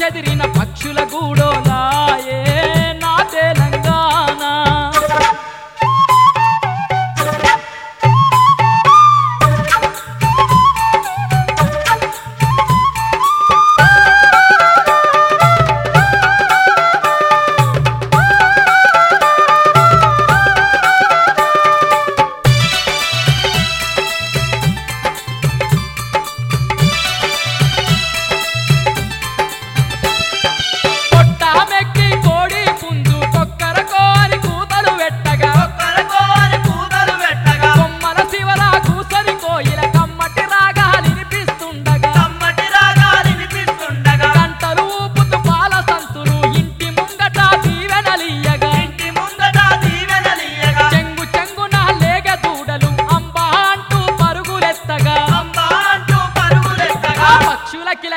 చెదిరిన పక్షుల గూడోలాయే నా తెలంగాణ.